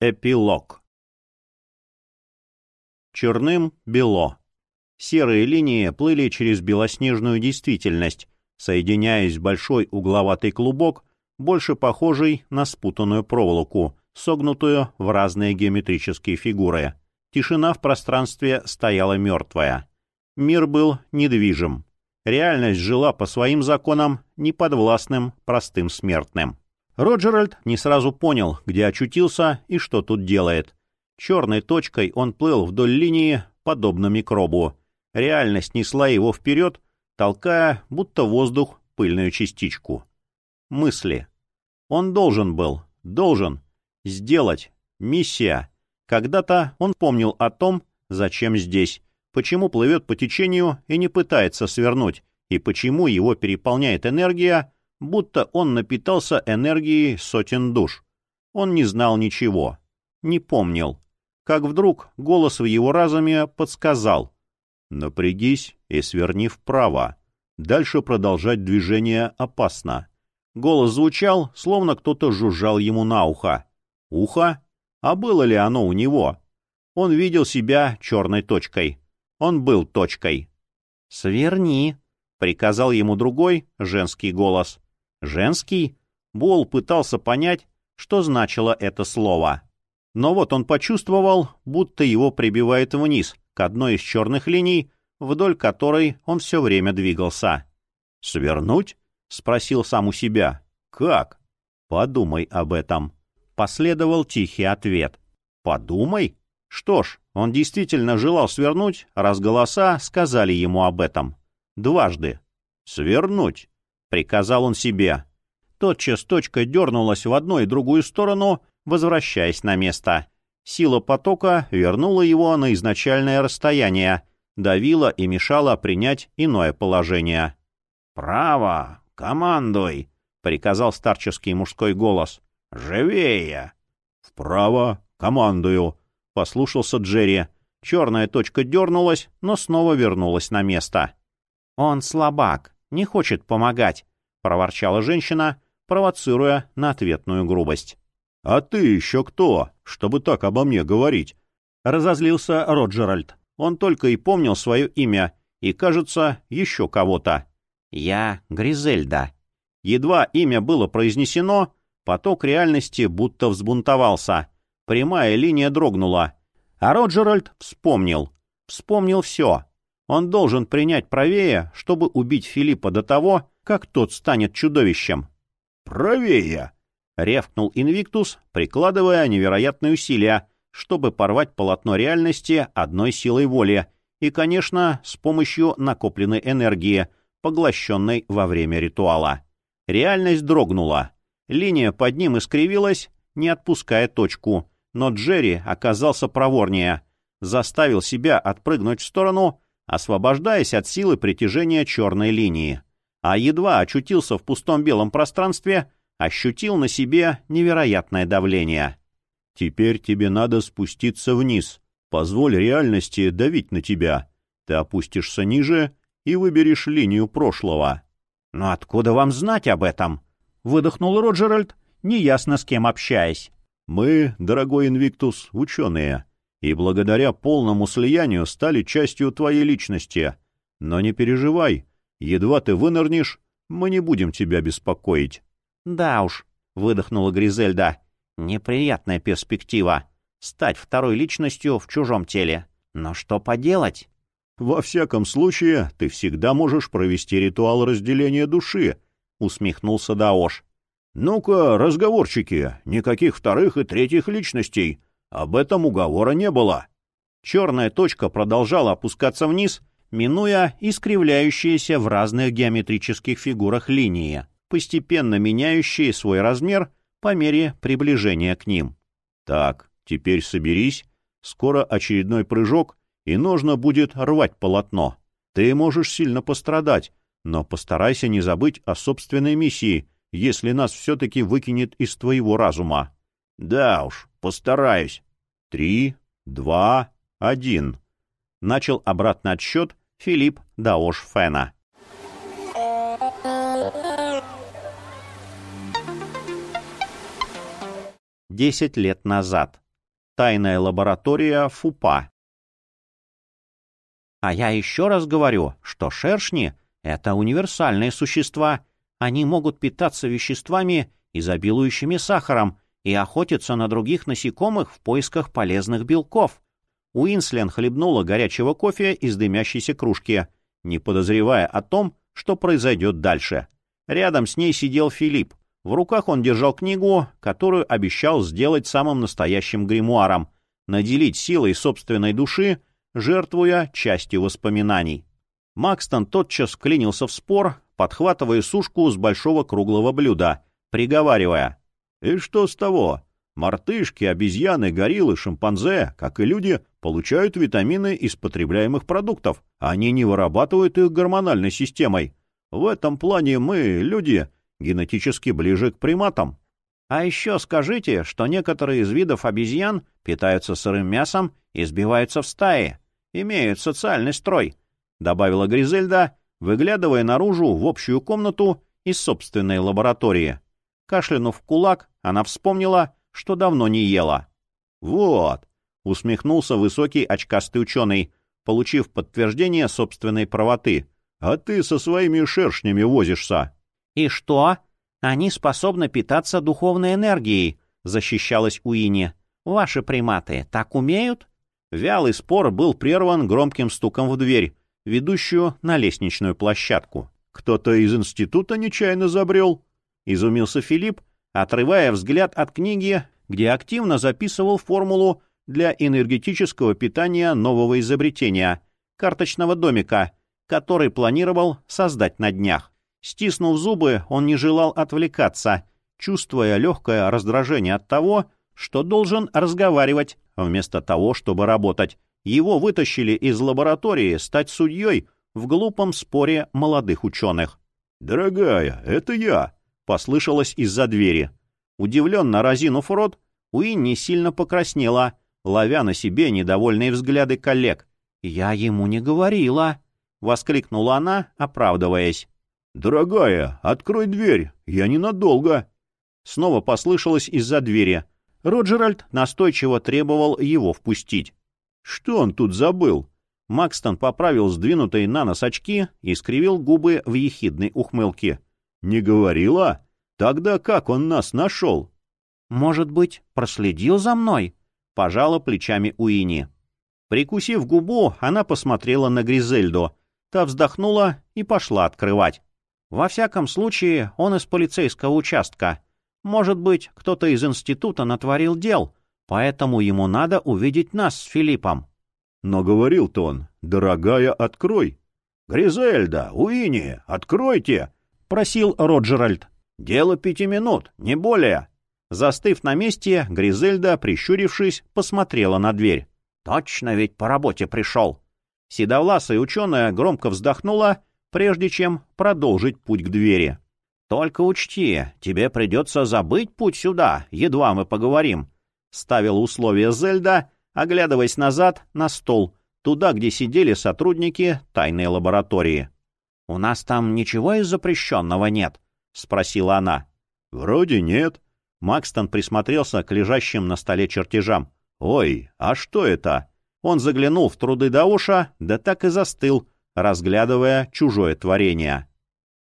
Эпилог Черным — бело. Серые линии плыли через белоснежную действительность, соединяясь в большой угловатый клубок, больше похожий на спутанную проволоку, согнутую в разные геометрические фигуры. Тишина в пространстве стояла мертвая. Мир был недвижим. Реальность жила по своим законам, неподвластным простым смертным. Роджеральд не сразу понял, где очутился и что тут делает. Черной точкой он плыл вдоль линии, подобно микробу. Реальность несла его вперед, толкая, будто воздух, пыльную частичку. Мысли. Он должен был, должен, сделать, миссия. Когда-то он помнил о том, зачем здесь, почему плывет по течению и не пытается свернуть, и почему его переполняет энергия, будто он напитался энергией сотен душ. Он не знал ничего, не помнил. Как вдруг голос в его разуме подсказал. «Напрягись и сверни вправо. Дальше продолжать движение опасно». Голос звучал, словно кто-то жужжал ему на ухо. Ухо? А было ли оно у него? Он видел себя черной точкой. Он был точкой. «Сверни», — приказал ему другой женский голос. Женский? Бол пытался понять, что значило это слово. Но вот он почувствовал, будто его прибивает вниз, к одной из черных линий, вдоль которой он все время двигался. «Свернуть?» — спросил сам у себя. «Как?» «Подумай об этом». Последовал тихий ответ. «Подумай?» Что ж, он действительно желал свернуть, раз голоса сказали ему об этом. Дважды. «Свернуть!» — приказал он себе. Тотчас точка дернулась в одну и другую сторону, возвращаясь на место. Сила потока вернула его на изначальное расстояние, давила и мешала принять иное положение. «Право! Командуй!» — приказал старческий мужской голос. «Живее!» «Вправо! Командую!» — послушался Джерри. Черная точка дернулась, но снова вернулась на место. «Он слабак!» Не хочет помогать», — проворчала женщина, провоцируя на ответную грубость. «А ты еще кто, чтобы так обо мне говорить?» — разозлился Роджеральд. Он только и помнил свое имя и, кажется, еще кого-то. «Я Гризельда». Едва имя было произнесено, поток реальности будто взбунтовался. Прямая линия дрогнула. А Роджеральд вспомнил. Вспомнил все. Он должен принять правее, чтобы убить Филиппа до того, как тот станет чудовищем. «Правее!» — ревкнул Инвиктус, прикладывая невероятные усилия, чтобы порвать полотно реальности одной силой воли и, конечно, с помощью накопленной энергии, поглощенной во время ритуала. Реальность дрогнула. Линия под ним искривилась, не отпуская точку, но Джерри оказался проворнее, заставил себя отпрыгнуть в сторону — освобождаясь от силы притяжения черной линии. А едва очутился в пустом белом пространстве, ощутил на себе невероятное давление. «Теперь тебе надо спуститься вниз. Позволь реальности давить на тебя. Ты опустишься ниже и выберешь линию прошлого». «Но откуда вам знать об этом?» — выдохнул Роджеральд, неясно с кем общаясь. «Мы, дорогой Инвиктус, ученые и благодаря полному слиянию стали частью твоей личности. Но не переживай, едва ты вынырнешь, мы не будем тебя беспокоить. — Да уж, — выдохнула Гризельда, — неприятная перспектива — стать второй личностью в чужом теле. Но что поделать? — Во всяком случае, ты всегда можешь провести ритуал разделения души, — усмехнулся Даош. — Ну-ка, разговорчики, никаких вторых и третьих личностей — об этом уговора не было. Черная точка продолжала опускаться вниз, минуя искривляющиеся в разных геометрических фигурах линии, постепенно меняющие свой размер по мере приближения к ним. Так, теперь соберись, скоро очередной прыжок, и нужно будет рвать полотно. Ты можешь сильно пострадать, но постарайся не забыть о собственной миссии, если нас все-таки выкинет из твоего разума. Да уж, постараюсь. Три, два, один. Начал обратный отсчет Филипп Даош Фена. Десять лет назад. Тайная лаборатория ФУПА. А я еще раз говорю, что шершни — это универсальные существа. Они могут питаться веществами, изобилующими сахаром, и охотиться на других насекомых в поисках полезных белков. Уинслен хлебнула горячего кофе из дымящейся кружки, не подозревая о том, что произойдет дальше. Рядом с ней сидел Филипп. В руках он держал книгу, которую обещал сделать самым настоящим гримуаром, наделить силой собственной души, жертвуя частью воспоминаний. Макстон тотчас клинился в спор, подхватывая сушку с большого круглого блюда, приговаривая. «И что с того? Мартышки, обезьяны, гориллы, шимпанзе, как и люди, получают витамины из потребляемых продуктов. Они не вырабатывают их гормональной системой. В этом плане мы, люди, генетически ближе к приматам. А еще скажите, что некоторые из видов обезьян питаются сырым мясом и сбиваются в стаи, имеют социальный строй, — добавила Гризельда, выглядывая наружу в общую комнату из собственной лаборатории. Кашлянув в кулак, она вспомнила, что давно не ела. «Вот», — усмехнулся высокий очкастый ученый, получив подтверждение собственной правоты. «А ты со своими шершнями возишься». «И что? Они способны питаться духовной энергией», — защищалась Уини. «Ваши приматы так умеют?» Вялый спор был прерван громким стуком в дверь, ведущую на лестничную площадку. «Кто-то из института нечаянно забрел?» — изумился Филипп, отрывая взгляд от книги, где активно записывал формулу для энергетического питания нового изобретения — карточного домика, который планировал создать на днях. Стиснув зубы, он не желал отвлекаться, чувствуя легкое раздражение от того, что должен разговаривать, вместо того, чтобы работать. Его вытащили из лаборатории стать судьей в глупом споре молодых ученых. «Дорогая, это я!» — послышалось из-за двери. Удивленно разинув рот, Уинни сильно покраснела, ловя на себе недовольные взгляды коллег. «Я ему не говорила!» — воскликнула она, оправдываясь. «Дорогая, открой дверь, я ненадолго!» Снова послышалось из-за двери. Роджеральд настойчиво требовал его впустить. «Что он тут забыл?» Макстон поправил сдвинутые на нос очки и скривил губы в ехидной ухмылке. «Не говорила? Тогда как он нас нашел?» «Может быть, проследил за мной?» — пожала плечами Уини. Прикусив губу, она посмотрела на Гризельду. Та вздохнула и пошла открывать. «Во всяком случае, он из полицейского участка. Может быть, кто-то из института натворил дел, поэтому ему надо увидеть нас с Филиппом». «Но говорил-то он, дорогая, открой». «Гризельда, Уини, откройте!» — просил Роджеральд. «Дело пяти минут, не более». Застыв на месте, Гризельда, прищурившись, посмотрела на дверь. «Точно ведь по работе пришел!» Седовласая ученая громко вздохнула, прежде чем продолжить путь к двери. «Только учти, тебе придется забыть путь сюда, едва мы поговорим», — ставила условие Зельда, оглядываясь назад на стол, туда, где сидели сотрудники тайной лаборатории. «У нас там ничего из запрещенного нет?» — спросила она. «Вроде нет», Макстон присмотрелся к лежащим на столе чертежам. «Ой, а что это?» Он заглянул в труды Дауша, да так и застыл, разглядывая чужое творение.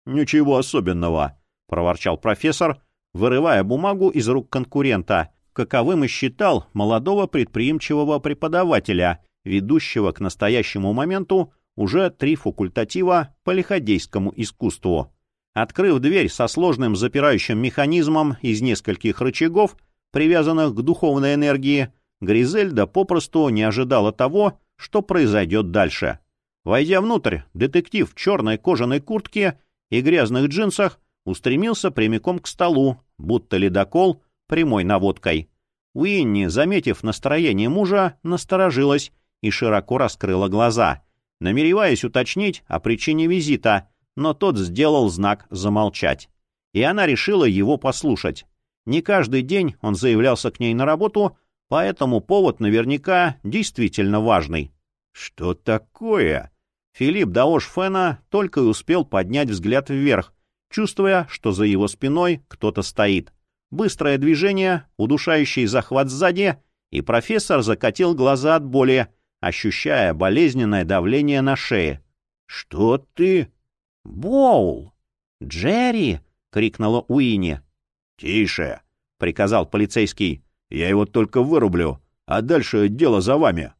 «Ничего особенного», — проворчал профессор, вырывая бумагу из рук конкурента, каковым и считал молодого предприимчивого преподавателя, ведущего к настоящему моменту уже три факультатива по лиходейскому искусству. Открыв дверь со сложным запирающим механизмом из нескольких рычагов, привязанных к духовной энергии, Гризельда попросту не ожидала того, что произойдет дальше. Войдя внутрь, детектив в черной кожаной куртке и грязных джинсах устремился прямиком к столу, будто ледокол прямой наводкой. Уинни, заметив настроение мужа, насторожилась и широко раскрыла глаза, намереваясь уточнить о причине визита — но тот сделал знак замолчать. И она решила его послушать. Не каждый день он заявлялся к ней на работу, поэтому повод наверняка действительно важный. «Что такое?» Филипп Даош Фена только и успел поднять взгляд вверх, чувствуя, что за его спиной кто-то стоит. Быстрое движение, удушающий захват сзади, и профессор закатил глаза от боли, ощущая болезненное давление на шее. «Что ты?» «Боул! Джерри!» — крикнула Уинни. «Тише!» — приказал полицейский. «Я его только вырублю, а дальше дело за вами».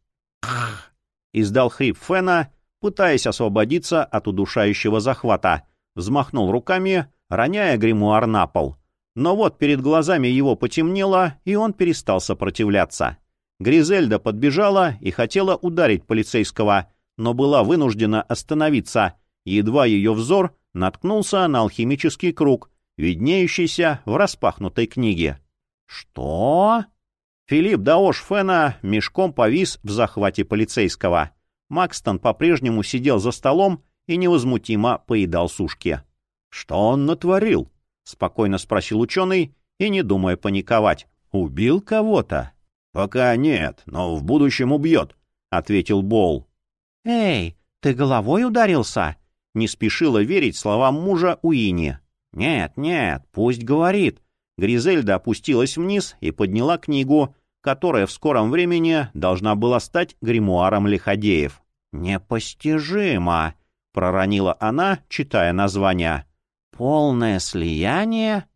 Издал хрип Фена, пытаясь освободиться от удушающего захвата. Взмахнул руками, роняя гримуар на пол. Но вот перед глазами его потемнело, и он перестал сопротивляться. Гризельда подбежала и хотела ударить полицейского, но была вынуждена остановиться. Едва ее взор наткнулся на алхимический круг, виднеющийся в распахнутой книге. «Что?» Филипп Даош Фена мешком повис в захвате полицейского. Макстон по-прежнему сидел за столом и невозмутимо поедал сушки. «Что он натворил?» — спокойно спросил ученый и не думая паниковать. «Убил кого-то?» «Пока нет, но в будущем убьет», — ответил Боул. «Эй, ты головой ударился?» — не спешила верить словам мужа Уини. «Нет, нет, пусть говорит». Гризельда опустилась вниз и подняла книгу, которая в скором времени должна была стать гримуаром лиходеев. «Непостижимо!» — проронила она, читая название. «Полное слияние?»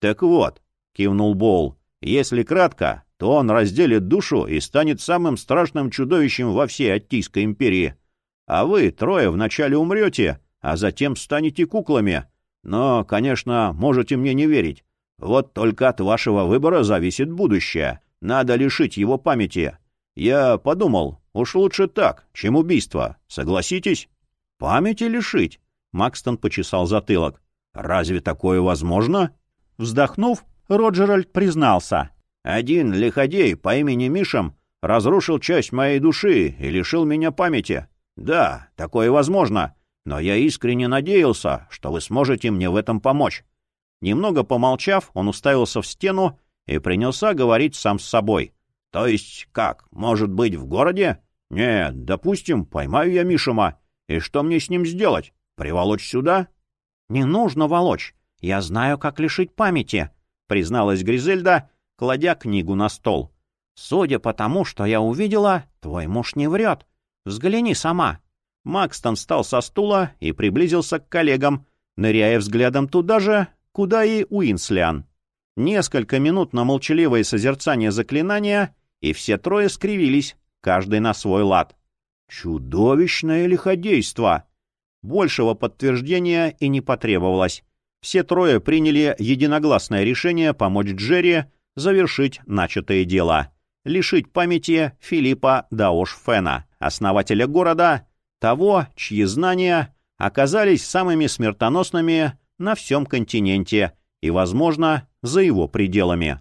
«Так вот», — кивнул Боул, — «если кратко, то он разделит душу и станет самым страшным чудовищем во всей Аттийской империи. А вы трое вначале умрете, а затем станете куклами. Но, конечно, можете мне не верить. Вот только от вашего выбора зависит будущее. Надо лишить его памяти. Я подумал, уж лучше так, чем убийство. Согласитесь? Памяти лишить? Макстон почесал затылок. Разве такое возможно? Вздохнув, Роджеральд признался. Один лиходей по имени Мишам разрушил часть моей души и лишил меня памяти. Да, такое возможно, но я искренне надеялся, что вы сможете мне в этом помочь. Немного помолчав, он уставился в стену и принялся говорить сам с собой. То есть как, может быть, в городе? Нет, допустим, поймаю я Мишима. И что мне с ним сделать? Приволочь сюда? Не нужно волочь. Я знаю, как лишить памяти, призналась Гризельда, кладя книгу на стол. Судя по тому, что я увидела, твой муж не врет. Взгляни сама. Макстон встал со стула и приблизился к коллегам, ныряя взглядом туда же, куда и Уинслиан. Несколько минут на молчаливое созерцание заклинания, и все трое скривились, каждый на свой лад. Чудовищное лиходейство! Большего подтверждения и не потребовалось. Все трое приняли единогласное решение помочь Джерри завершить начатое дело. Лишить памяти Филиппа Даош-Фена, основателя города, того, чьи знания оказались самыми смертоносными на всем континенте и, возможно, за его пределами.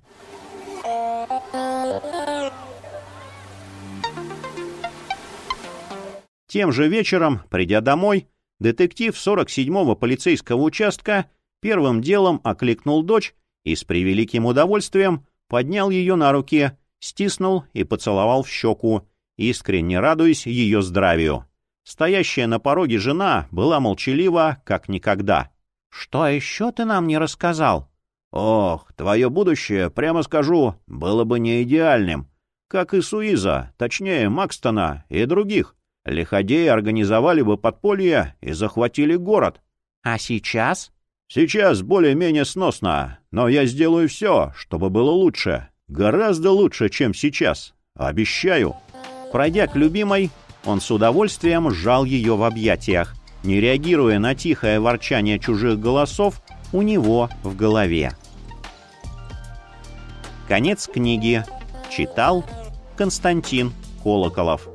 Тем же вечером, придя домой, детектив 47-го полицейского участка первым делом окликнул дочь и с превеликим удовольствием поднял ее на руки, стиснул и поцеловал в щеку, искренне радуясь ее здравию. Стоящая на пороге жена была молчалива, как никогда. «Что еще ты нам не рассказал?» Ох, твое будущее, прямо скажу, было бы не идеальным. Как и Суиза, точнее Макстона и других. Лиходеи организовали бы подполье и захватили город. А сейчас? Сейчас более-менее сносно, но я сделаю все, чтобы было лучше. Гораздо лучше, чем сейчас. Обещаю. Пройдя к любимой, он с удовольствием сжал ее в объятиях, не реагируя на тихое ворчание чужих голосов у него в голове. Конец книги. Читал Константин Колоколов.